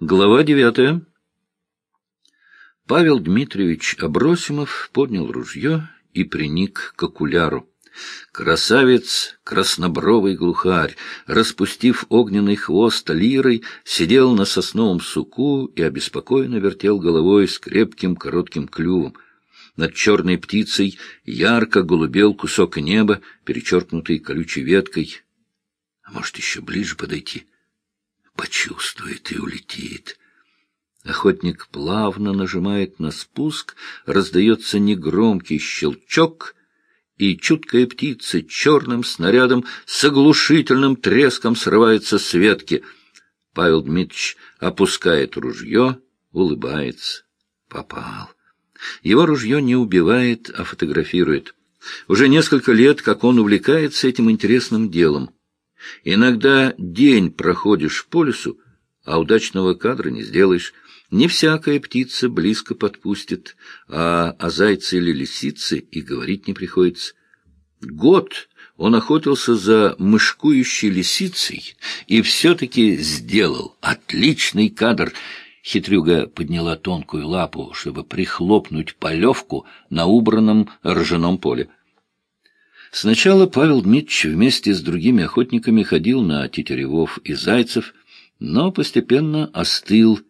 Глава девятая. Павел Дмитриевич Абросимов поднял ружье и приник к окуляру. Красавец, краснобровый глухарь, распустив огненный хвост лирой, сидел на сосновом суку и обеспокоенно вертел головой с крепким коротким клювом. Над черной птицей ярко голубел кусок неба, перечеркнутый колючей веткой. А может, еще ближе подойти? Почувствует и улетит. Охотник плавно нажимает на спуск, раздается негромкий щелчок, и чуткая птица черным снарядом с оглушительным треском срывается с ветки. Павел Дмитриевич опускает ружье, улыбается. Попал. Его ружье не убивает, а фотографирует. Уже несколько лет, как он увлекается этим интересным делом. Иногда день проходишь по лесу, а удачного кадра не сделаешь. Не всякая птица близко подпустит, а о зайце или лисице и говорить не приходится. Год он охотился за мышкующей лисицей и все-таки сделал отличный кадр. Хитрюга подняла тонкую лапу, чтобы прихлопнуть полевку на убранном ржаном поле. Сначала Павел Дмитриевич вместе с другими охотниками ходил на тетеревов и зайцев, но постепенно остыл,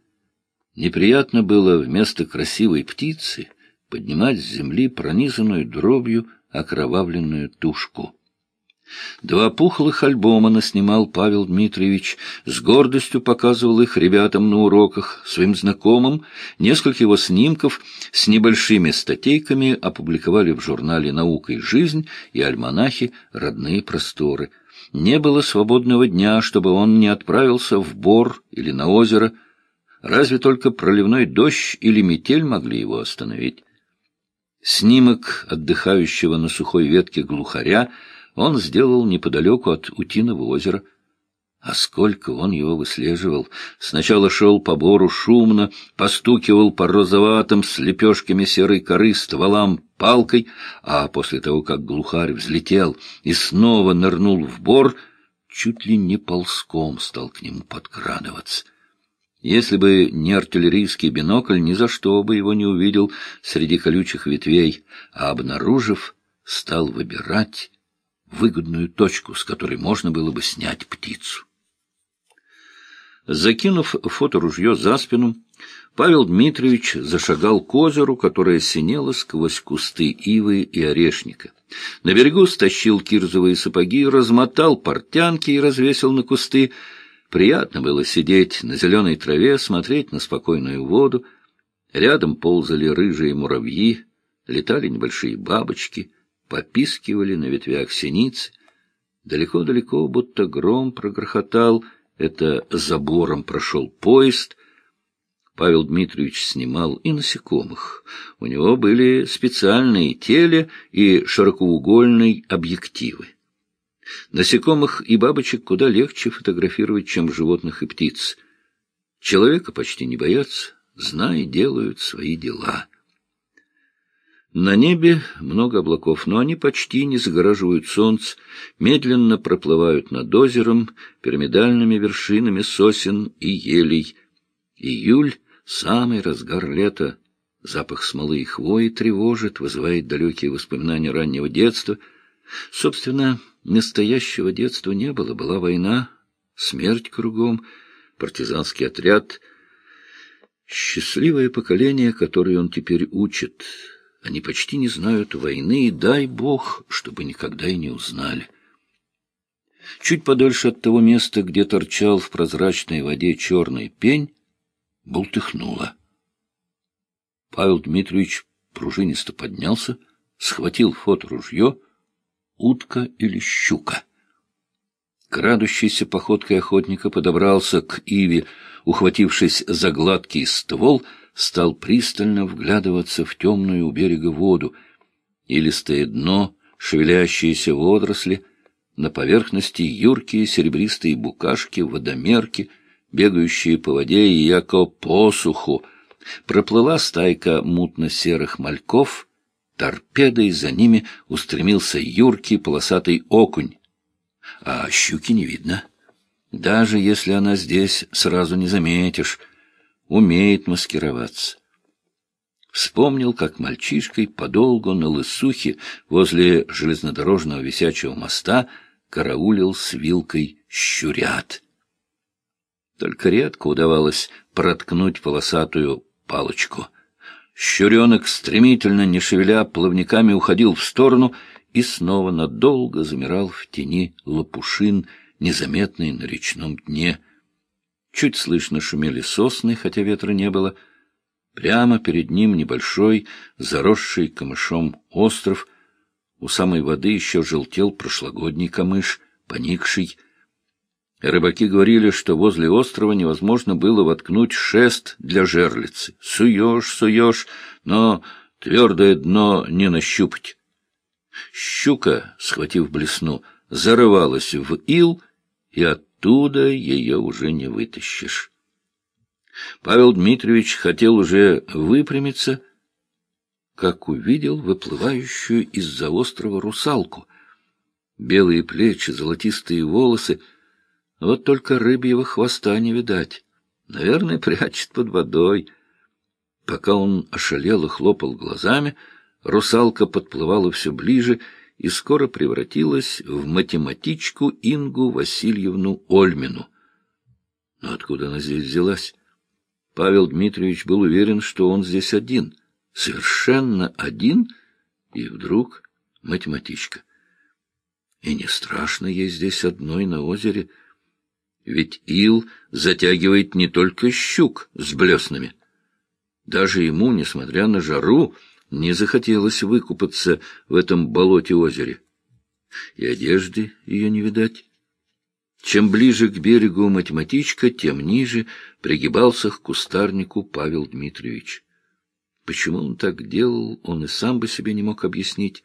Неприятно было вместо красивой птицы поднимать с земли пронизанную дробью окровавленную тушку. Два пухлых альбома наснимал Павел Дмитриевич, с гордостью показывал их ребятам на уроках, своим знакомым, несколько его снимков с небольшими статейками опубликовали в журнале «Наука и жизнь» и альманахе «Родные просторы». Не было свободного дня, чтобы он не отправился в Бор или на озеро, Разве только проливной дождь или метель могли его остановить? Снимок отдыхающего на сухой ветке глухаря он сделал неподалеку от Утиного озера. А сколько он его выслеживал! Сначала шел по бору шумно, постукивал по розоватым с лепешками серой коры стволам палкой, а после того, как глухарь взлетел и снова нырнул в бор, чуть ли не ползком стал к нему подкрадываться. Если бы не артиллерийский бинокль, ни за что бы его не увидел среди колючих ветвей, а, обнаружив, стал выбирать выгодную точку, с которой можно было бы снять птицу. Закинув фоторужье за спину, Павел Дмитриевич зашагал к озеру, которое синело сквозь кусты ивы и орешника. На берегу стащил кирзовые сапоги, размотал портянки и развесил на кусты, Приятно было сидеть на зеленой траве, смотреть на спокойную воду. Рядом ползали рыжие муравьи, летали небольшие бабочки, попискивали на ветвях синицы. Далеко-далеко, будто гром прогрохотал, это забором прошел поезд. Павел Дмитриевич снимал и насекомых. У него были специальные теле и широкоугольные объективы. Насекомых и бабочек куда легче фотографировать, чем животных и птиц. Человека почти не боятся, зная, делают свои дела. На небе много облаков, но они почти не загораживают солнце, медленно проплывают над озером, пирамидальными вершинами сосен и елей. Июль — самый разгар лета. Запах смолы и хвои тревожит, вызывает далекие воспоминания раннего детства. Собственно, Настоящего детства не было. Была война, смерть кругом, партизанский отряд. Счастливое поколение, которое он теперь учит. Они почти не знают войны, и дай бог, чтобы никогда и не узнали. Чуть подальше от того места, где торчал в прозрачной воде черный пень, бултыхнуло. Павел Дмитриевич пружинисто поднялся, схватил фоторужье — утка или щука. Крадущейся походкой охотника подобрался к Иве, ухватившись за гладкий ствол, стал пристально вглядываться в темную у берега воду. Илистое дно, шевелящиеся водоросли, на поверхности юркие серебристые букашки, водомерки, бегающие по воде и яко посуху. Проплыла стайка мутно-серых мальков — Торпедой за ними устремился юркий полосатый окунь. А щуки не видно. Даже если она здесь, сразу не заметишь — умеет маскироваться. Вспомнил, как мальчишкой подолгу на лысухе возле железнодорожного висячего моста караулил с вилкой щурят. Только редко удавалось проткнуть полосатую палочку. Щуренок стремительно, не шевеля плавниками, уходил в сторону и снова надолго замирал в тени лопушин, незаметный на речном дне. Чуть слышно шумели сосны, хотя ветра не было — Прямо перед ним небольшой, заросший камышом остров. У самой воды еще желтел прошлогодний камыш, поникший. Рыбаки говорили, что возле острова невозможно было воткнуть шест для жерлицы. Суешь, суешь, но твердое дно не нащупать. Щука, схватив блесну, зарывалась в ил, и оттуда ее уже не вытащишь. Павел Дмитриевич хотел уже выпрямиться, как увидел выплывающую из-за острова русалку. Белые плечи, золотистые волосы, вот только рыбьего хвоста не видать. Наверное, прячет под водой. Пока он ошалело хлопал глазами, русалка подплывала все ближе и скоро превратилась в математичку Ингу Васильевну Ольмину. Но откуда она здесь взялась? Павел Дмитриевич был уверен, что он здесь один, совершенно один, и вдруг математичка. И не страшно ей здесь одной на озере, ведь ил затягивает не только щук с блеснами. Даже ему, несмотря на жару, не захотелось выкупаться в этом болоте-озере. И одежды ее не видать. Чем ближе к берегу математичка, тем ниже пригибался к кустарнику Павел Дмитриевич. Почему он так делал, он и сам бы себе не мог объяснить.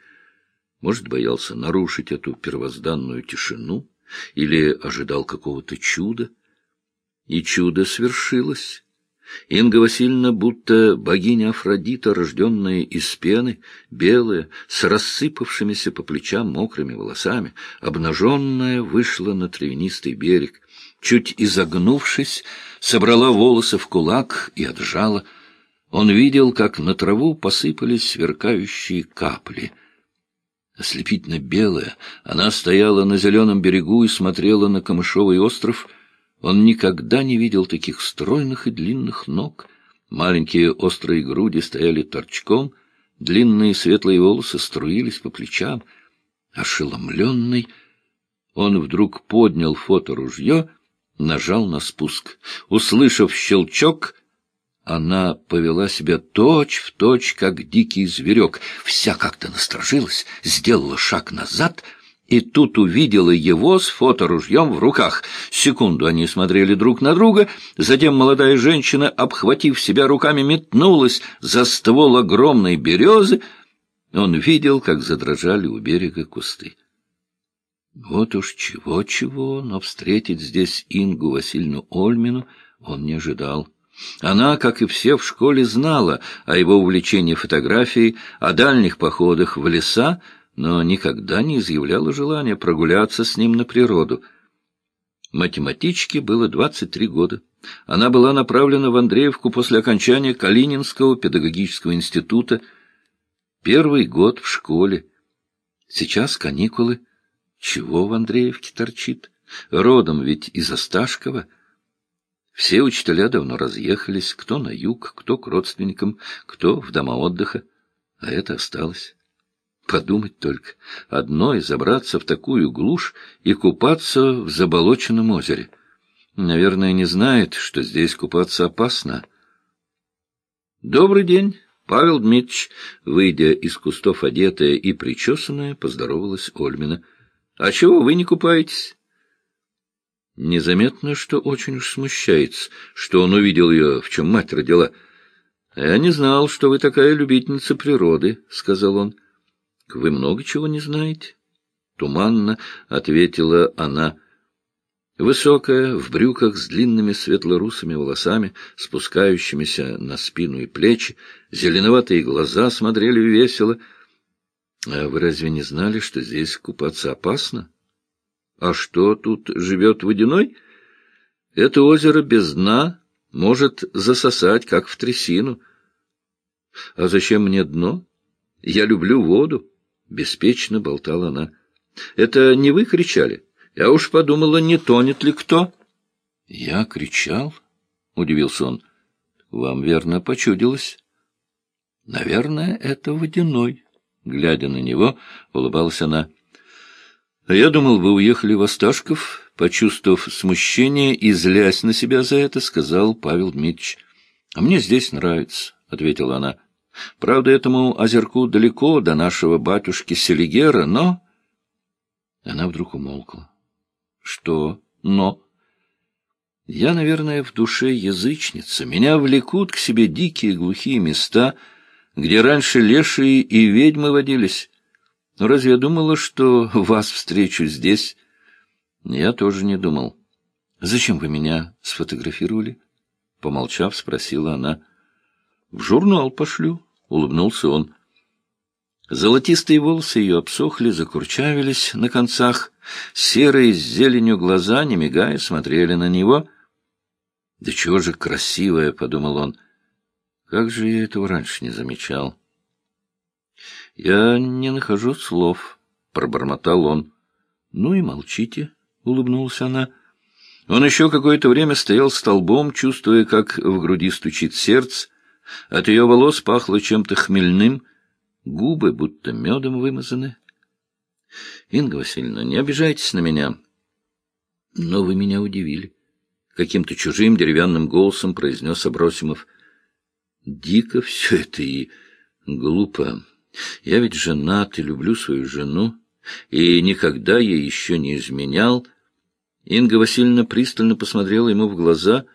Может, боялся нарушить эту первозданную тишину или ожидал какого-то чуда. И чудо свершилось. Инга Васильевна, будто богиня Афродита, рожденная из пены, белая, с рассыпавшимися по плечам мокрыми волосами, обнаженная, вышла на травянистый берег. Чуть изогнувшись, собрала волосы в кулак и отжала. Он видел, как на траву посыпались сверкающие капли. Ослепительно белая, она стояла на зеленом берегу и смотрела на камышовый остров — он никогда не видел таких стройных и длинных ног. Маленькие острые груди стояли торчком, длинные светлые волосы струились по плечам. Ошеломленный, он вдруг поднял фоторужье, нажал на спуск. Услышав щелчок, она повела себя точь в точь, как дикий зверек. Вся как-то насторожилась, сделала шаг назад — и тут увидела его с фоторужьем в руках. Секунду они смотрели друг на друга, затем молодая женщина, обхватив себя руками, метнулась за ствол огромной березы. Он видел, как задрожали у берега кусты. Вот уж чего-чего, но встретить здесь Ингу Васильевну Ольмину он не ожидал. Она, как и все в школе, знала о его увлечении фотографией, о дальних походах в леса, но никогда не изъявляла желания прогуляться с ним на природу. Математичке было 23 года. Она была направлена в Андреевку после окончания Калининского педагогического института. Первый год в школе. Сейчас каникулы. Чего в Андреевке торчит? Родом ведь из Осташкова. Все учителя давно разъехались, кто на юг, кто к родственникам, кто в дома отдыха. А это осталось. Подумать только, одной забраться в такую глушь и купаться в заболоченном озере. Наверное, не знает, что здесь купаться опасно. «Добрый день, Павел Дмитрич!» Выйдя из кустов одетая и причесанная, поздоровалась Ольмина. «А чего вы не купаетесь?» Незаметно, что очень уж смущается, что он увидел ее, в чем мать родила. «Я не знал, что вы такая любительница природы», — сказал он. — Вы много чего не знаете? — туманно ответила она. Высокая, в брюках с длинными светлорусыми волосами, спускающимися на спину и плечи, зеленоватые глаза смотрели весело. — А вы разве не знали, что здесь купаться опасно? — А что, тут живет водяной? — Это озеро без дна, Может засосать, как в трясину. А зачем мне дно? Я люблю воду, — беспечно болтала она. Это не вы кричали? Я уж подумала, не тонет ли кто. Я кричал? — удивился он. Вам, верно, почудилось? Наверное, это водяной. Глядя на него, улыбалась она. — я думал, вы уехали в Осташков, Почувствовав смущение и злясь на себя за это, сказал Павел Дмитриевич. — А мне здесь нравится, — ответила она. — Правда, этому озерку далеко до нашего батюшки Селигера, но... Она вдруг умолкла. — Что «но»? Я, наверное, в душе язычница. Меня влекут к себе дикие глухие места, где раньше лешие и ведьмы водились. Но разве я думала, что вас встречу здесь... Я тоже не думал. Зачем вы меня сфотографировали? Помолчав, спросила она. В журнал пошлю, улыбнулся он. Золотистые волосы ее обсохли, закурчавились на концах. Серые с зеленью глаза, не мигая, смотрели на него. «Да чего же красивая!» — подумал он. «Как же я этого раньше не замечал?» «Я не нахожу слов», — пробормотал он. «Ну и молчите», улыбнулась она. Он еще какое-то время стоял столбом, чувствуя, как в груди стучит сердце. От ее волос пахло чем-то хмельным, губы будто медом вымазаны. — Инга Васильевна, не обижайтесь на меня. — Но вы меня удивили. Каким-то чужим деревянным голосом произнес Абросимов. — Дико все это и глупо. Я ведь женат и люблю свою жену, и никогда ей еще не изменял, — Инга Васильевна пристально посмотрела ему в глаза,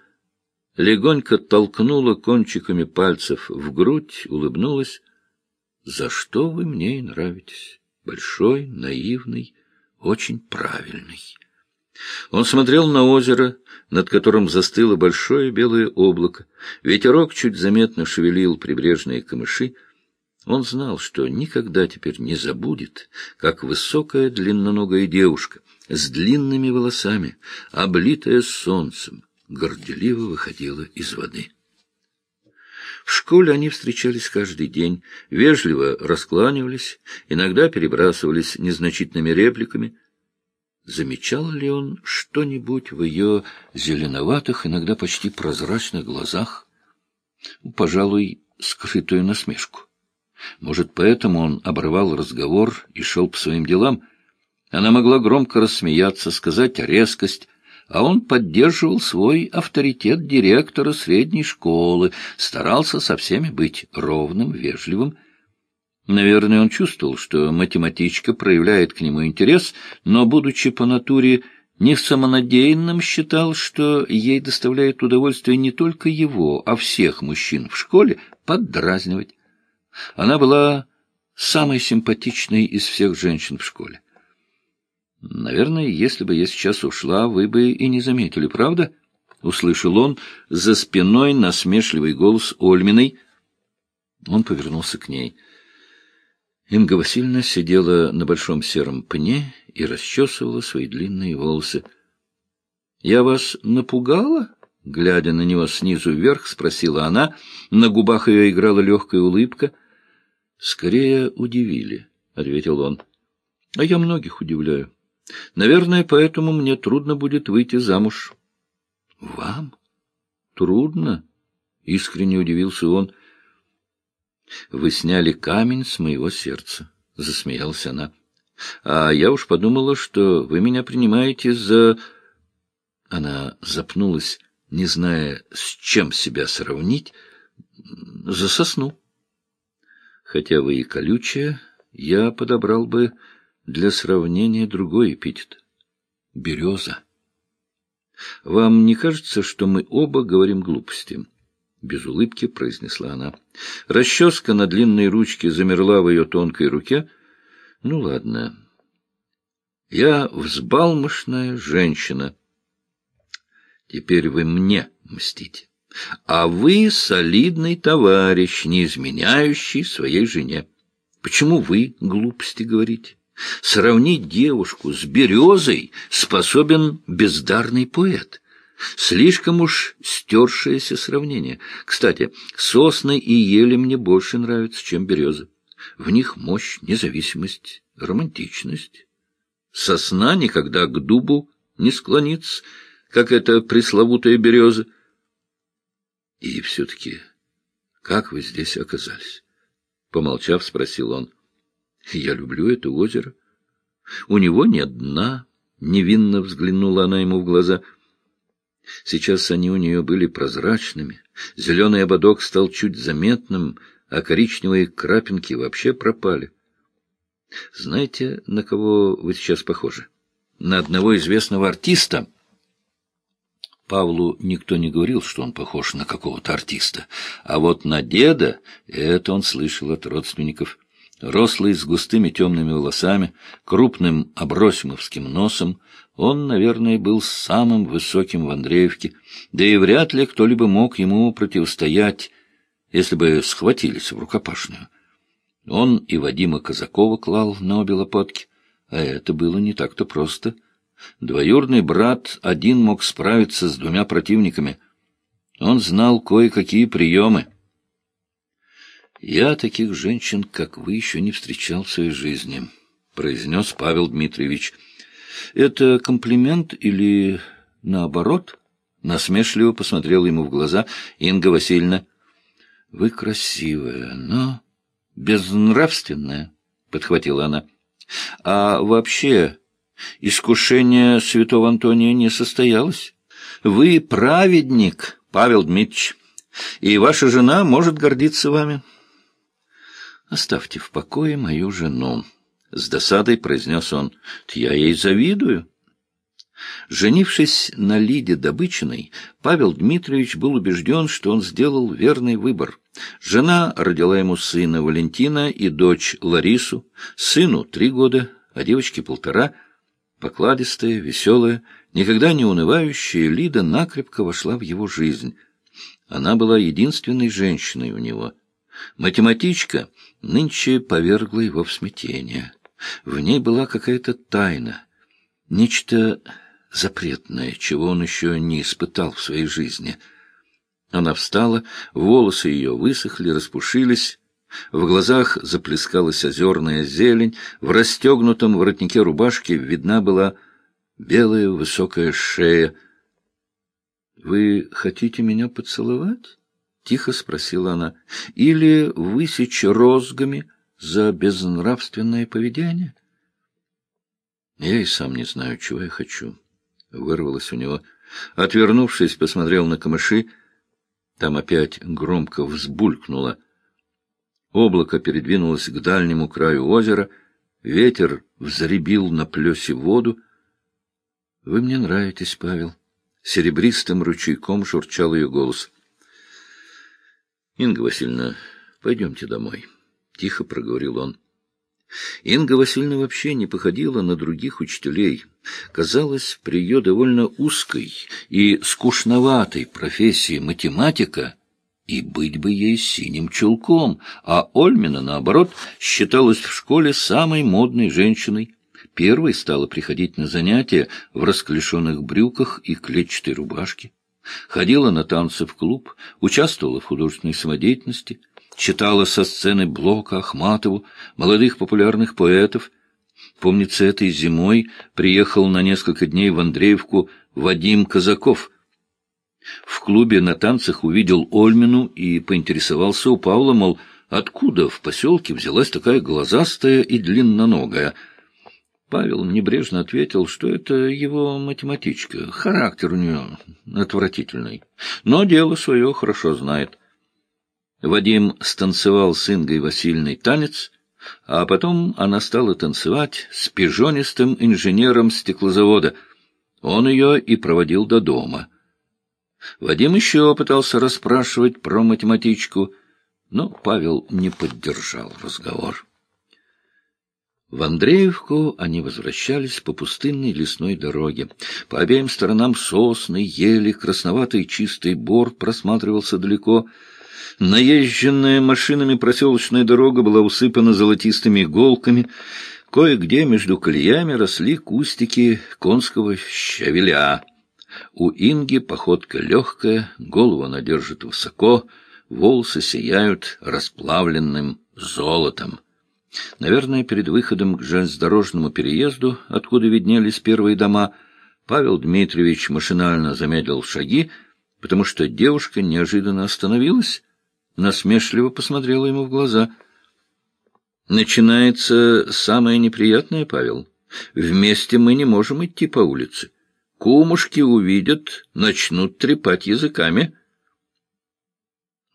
легонько толкнула кончиками пальцев в грудь, улыбнулась. — За что вы мне и нравитесь? Большой, наивный, очень правильный. Он смотрел на озеро, над которым застыло большое белое облако. Ветерок чуть заметно шевелил прибрежные камыши. Он знал, что никогда теперь не забудет, как высокая длинноногая девушка — с длинными волосами, облитая солнцем, горделиво выходила из воды. В школе они встречались каждый день, вежливо раскланивались, иногда перебрасывались незначительными репликами. Замечал ли он что-нибудь в ее зеленоватых, иногда почти прозрачных глазах? Пожалуй, скрытую насмешку. Может, поэтому он обрывал разговор и шел по своим делам — она могла громко рассмеяться, сказать резкость, а он поддерживал свой авторитет директора средней школы, старался со всеми быть ровным, вежливым. Наверное, он чувствовал, что математичка проявляет к нему интерес, но, будучи по натуре не самонадеянным, считал, что ей доставляет удовольствие не только его, а всех мужчин в школе поддразнивать. Она была самой симпатичной из всех женщин в школе. Наверное, если бы я сейчас ушла, вы бы и не заметили, правда? Услышал он за спиной насмешливый голос Ольминой. Он повернулся к ней. Инга Васильевна сидела на большом сером пне и расчесывала свои длинные волосы. — Я вас напугала? — глядя на него снизу вверх, спросила она. На губах ее играла легкая улыбка. — Скорее удивили, — ответил он. — А я многих удивляю. Наверное, поэтому мне трудно будет выйти замуж. — Вам? Трудно? — искренне удивился он. — Вы сняли камень с моего сердца, — засмеялась она. — А я уж подумала, что вы меня принимаете за... Она запнулась, не зная, с чем себя сравнить, за сосну. Хотя вы и колючая, я подобрал бы для сравнения другой эпитет — береза. Вам не кажется, что мы оба говорим глупости? Без улыбки произнесла она. Расческа на длинной ручке замерла в ее тонкой руке. Ну, ладно. Я взбалмошная женщина. Теперь вы мне мстите. А вы солидный товарищ, не изменяющий своей жене. Почему вы глупости говорите? Сравнить девушку с березой способен бездарный поэт. Слишком уж стершееся сравнение. Кстати, сосны и ели мне больше нравятся, чем березы. В них мощь, независимость, романтичность. Сосна никогда к дубу не склонится, как эта пресловутая береза. И все-таки, как вы здесь оказались? Помолчав, спросил он. Я люблю это озеро. У него нет дна. Невинно взглянула она ему в глаза. Сейчас они у нее были прозрачными. Зеленый ободок стал чуть заметным, а коричневые крапинки вообще пропали. Знаете, на кого вы сейчас похожи? На одного известного артиста. Павлу никто не говорил, что он похож на какого-то артиста. А вот на деда это он слышал от родственников. Рослый, с густыми темными волосами, крупным абросимовским носом, он, наверное, был самым высоким в Андреевке, да и вряд ли кто-либо мог ему противостоять, если бы схватились в рукопашную. Он и Вадима Казакова клал на обе лопатки, а это было не так-то просто. Двоюродный брат один мог справиться с двумя противниками. Он знал кое-какие приемы. «Я таких женщин, как вы, еще не встречал в своей жизни», — произнес Павел Дмитриевич. «Это комплимент или наоборот?» Насмешливо посмотрел ему в глаза Инга Васильевна. «Вы красивая, но безнравственная», — подхватила она. «А вообще искушение святого Антония не состоялось? Вы праведник, Павел Дмитриевич, и ваша жена может гордиться вами». «Оставьте в покое мою жену», — с досадой произнес он. «Я ей завидую». Женившись на Лиде Добычиной, Павел Дмитриевич был убежден, что он сделал верный выбор. Жена родила ему сына Валентина и дочь Ларису, сыну три года, а девочке полтора. Покладистая, веселая, никогда не унывающая Лида накрепко вошла в его жизнь. Она была единственной женщиной у него — Математичка нынче повергла его в смятение. В ней была какая-то тайна, нечто запретное, чего он еще не испытал в своей жизни. Она встала, волосы ее высохли, распушились, в глазах заплескалась озерная зелень, в расстегнутом воротнике рубашки видна была белая высокая шея. — Вы хотите меня поцеловать? — тихо спросила она. — Или высечь розгами за безнравственное поведение? — Я и сам не знаю, чего я хочу, — вырвалось у него. Отвернувшись, посмотрел на камыши. Там опять громко взбулькнуло. Облако передвинулось к дальнему краю озера. Ветер взребил на плесе воду. — Вы мне нравитесь, Павел. Серебристым ручейком журчал ее голос. —— Инга Васильевна, пойдемте домой, — тихо проговорил он. Инга Васильевна вообще не походила на других учителей. Казалось, при ее довольно узкой и скучноватой профессии математика и быть бы ей синим чулком, а Ольмина, наоборот, считалась в школе самой модной женщиной. Первой стала приходить на занятия в расклешенных брюках и клетчатой рубашке. Ходила на танцы в клуб, участвовала в художественной самодеятельности, читала со сцены Блока, Ахматову, молодых популярных поэтов. Помнится, этой зимой приехал на несколько дней в Андреевку Вадим Казаков. В клубе на танцах увидел Ольмину и поинтересовался у Павла, мол, откуда в поселке взялась такая глазастая и длинноногая — Павел небрежно ответил, что это его математичка. Характер у нее отвратительный, но дело свое хорошо знает. Вадим станцевал с Ингой Васильевной танец, а потом она стала танцевать с пижонистым инженером стеклозавода. Он ее и проводил до дома. Вадим еще пытался расспрашивать про математичку, но Павел не поддержал разговор. В Андреевку они возвращались по пустынной лесной дороге. По обеим сторонам сосны, ели, красноватый чистый бор просматривался далеко. Наезженная машинами проселочная дорога была усыпана золотистыми иголками. Кое-где между колеями росли кустики конского щавеля. У Инги походка легкая, голову она держит высоко, волосы сияют расплавленным золотом. Наверное, перед выходом к железнодорожному переезду, откуда виднелись первые дома, Павел Дмитриевич машинально замедлил шаги, потому что девушка неожиданно остановилась, насмешливо посмотрела ему в глаза. «Начинается самое неприятное, Павел. Вместе мы не можем идти по улице. Кумушки увидят, начнут трепать языками».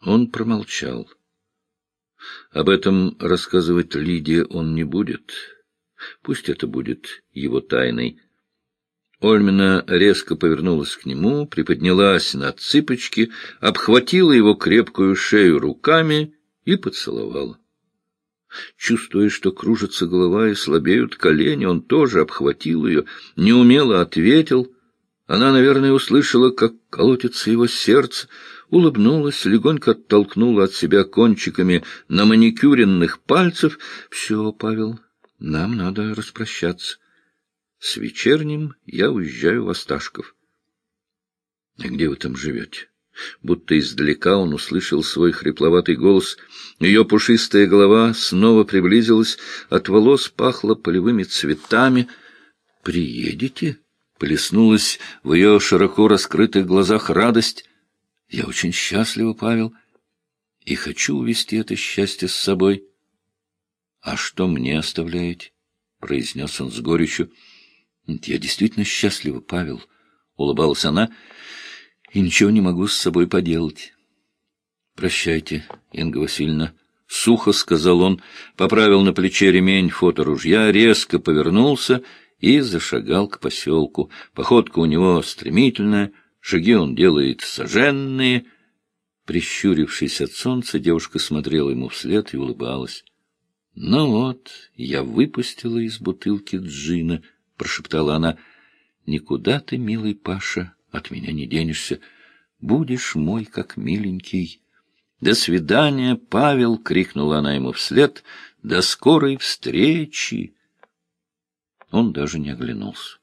Он промолчал. Об этом рассказывать Лидии он не будет. Пусть это будет его тайной. Ольмина резко повернулась к нему, приподнялась на цыпочки, обхватила его крепкую шею руками и поцеловала. Чувствуя, что кружится голова и слабеют колени, он тоже обхватил ее, неумело ответил. Она, наверное, услышала, как колотится его сердце, улыбнулась, легонько оттолкнула от себя кончиками на маникюренных пальцев. — Все, Павел, нам надо распрощаться. С вечерним я уезжаю в Осташков. — А где вы там живете? Будто издалека он услышал свой хрипловатый голос. Ее пушистая голова снова приблизилась, от волос пахло полевыми цветами. — Приедете? — плеснулась в ее широко раскрытых глазах радость. — Я очень счастлива, Павел, и хочу увести это счастье с собой. — А что мне оставляете? — произнес он с горечью. Я действительно счастлива, Павел, — улыбалась она, — и ничего не могу с собой поделать. Прощайте, Инга Васильевна. Сухо сказал он, поправил на плече ремень фоторужья, резко повернулся и зашагал к поселку. Походка у него стремительная, шаги он делает соженные. Прищурившись от солнца, девушка смотрела ему вслед и улыбалась. — Ну вот, я выпустила из бутылки джина —— прошептала она. — Никуда ты, милый Паша, от меня не денешься. Будешь мой, как миленький. — До свидания, Павел! — крикнула она ему вслед. — До скорой встречи! Он даже не оглянулся.